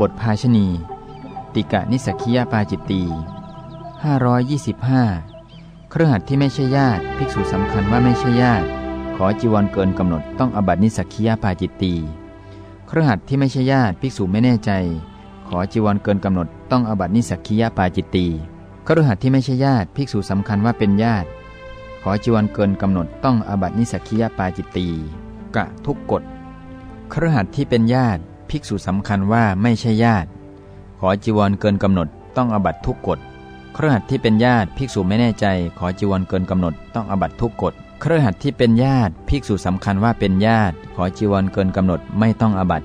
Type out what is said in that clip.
บทภาชณี ติกะนิสักคียปาจิตตี525เครือขัดที่ไม่ใช่ญาติ ภิกษุสำคัญว่าไม่ใช่ญาติ ขอจีวรเกินกำหนดต้องอบัตินิสักคียปาจิตตีเครือขัดที่ไม่ใช่ญาติภิกษุไม่แน่ใจ ขอจีวรเกินกำหนดต้องอบัตินิสักคียปาจิตตีเครือขัดที่ไม่ใช่ญาติภิกษุสำคัญว่าเป็นญาติ ขอจีวรเกินกำหนดต้องอบัตินิสักคียปาจิตตีกะทุกกฎเครือขัดที่เป็นญาติ ภิกษุสำคัญว่าไม่ใช่ญาติ ขอจีวรเกินกำหนดต้องอบัตทุกกฎเครือขัดที่เป็นญาติภิกษุไม่แน่ใจ ขอจีวรเกินกำหนดต้องอบัตทุกกฎเครือขัดที่เป็นญาติภิกษุสำคัญว่าเป็นญาติ ขอจีวรเกินกำหนดไม่ต้องอบัต